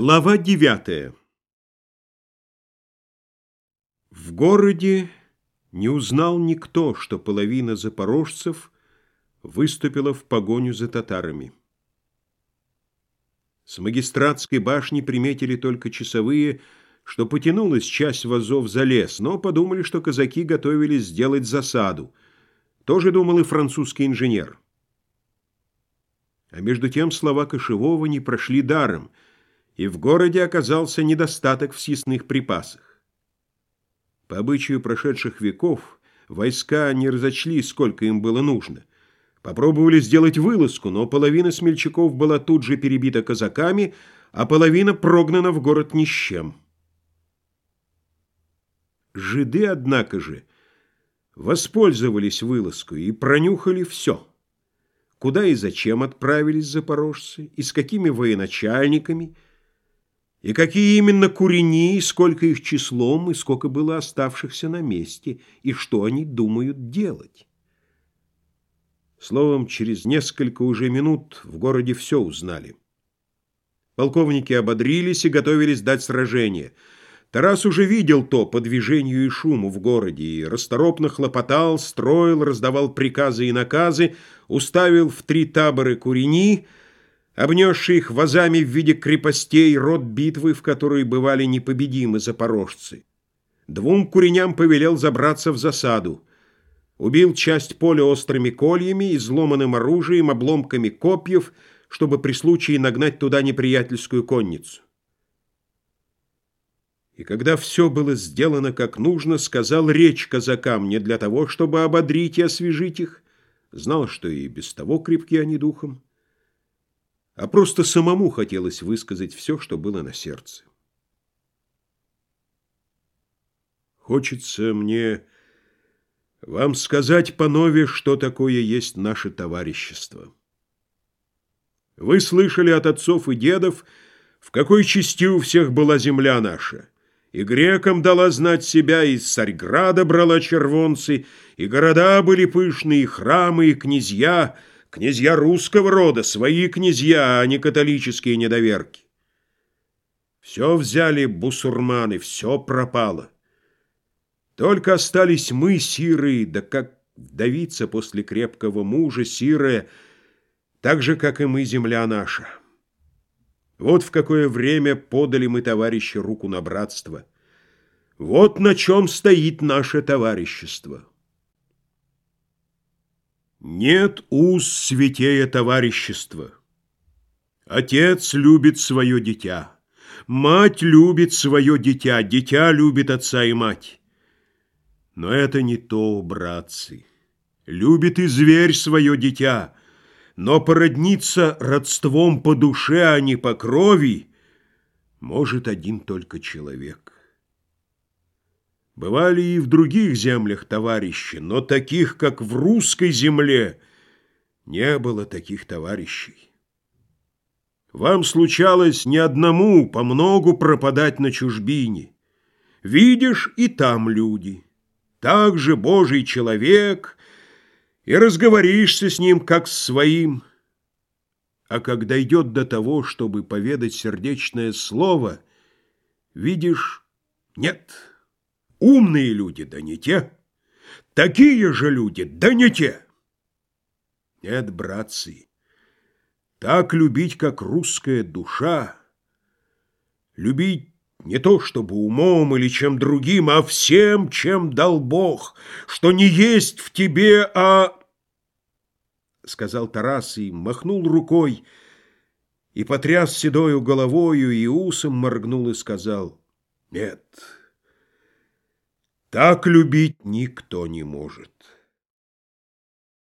Глава девятая В городе не узнал никто, что половина запорожцев выступила в погоню за татарами. С магистратской башни приметили только часовые, что потянулась часть вазов за лес, но подумали, что казаки готовились сделать засаду. Тоже думал и французский инженер. А между тем слова Кошевого не прошли даром — и в городе оказался недостаток в съестных припасах. По обычаю прошедших веков войска не разочли, сколько им было нужно. Попробовали сделать вылазку, но половина смельчаков была тут же перебита казаками, а половина прогнана в город ни с чем. Жиды, однако же, воспользовались вылазкой и пронюхали все. Куда и зачем отправились запорожцы, и с какими военачальниками – и какие именно курени, сколько их числом, и сколько было оставшихся на месте, и что они думают делать. Словом, через несколько уже минут в городе все узнали. Полковники ободрились и готовились дать сражение. Тарас уже видел то по движению и шуму в городе, и расторопно хлопотал, строил, раздавал приказы и наказы, уставил в три табора курени — обнесший их вазами в виде крепостей, род битвы, в которой бывали непобедимы запорожцы. Двум куреням повелел забраться в засаду. Убил часть поля острыми кольями, изломанным оружием, обломками копьев, чтобы при случае нагнать туда неприятельскую конницу. И когда все было сделано как нужно, сказал речь казакам не для того, чтобы ободрить и освежить их, знал, что и без того крепки они духом, а просто самому хотелось высказать все, что было на сердце. Хочется мне вам сказать по нове, что такое есть наше товарищество. Вы слышали от отцов и дедов, в какой части у всех была земля наша. И грекам дала знать себя, из Царьграда брала червонцы, и города были пышные, и храмы, и князья — Князья русского рода, свои князья, а не католические недоверки. Все взяли бусурманы, все пропало. Только остались мы, сирые, да как вдовица после крепкого мужа, сирая, так же, как и мы, земля наша. Вот в какое время подали мы, товарищи, руку на братство. Вот на чем стоит наше товарищество. Нет уз святее товарищества. Отец любит свое дитя. Мать любит свое дитя, дитя любит отца и мать. Но это не то, братцы. Любит и зверь свое дитя, но породниться родством по душе, а не по крови, может один только человек. Бывали и в других землях товарищи, но таких, как в русской земле, не было таких товарищей. Вам случалось не одному по многу пропадать на чужбине. Видишь, и там люди. Так же Божий человек, и разговоришься с ним, как с своим. А когда идет до того, чтобы поведать сердечное слово, видишь, нет — Умные люди, да не те. Такие же люди, да не те. Нет, братцы, так любить, как русская душа, любить не то чтобы умом или чем другим, а всем, чем дал Бог, что не есть в тебе, а... Сказал Тарас и махнул рукой, и потряс седою головою, и усом моргнул и сказал, «Нет». Так любить никто не может.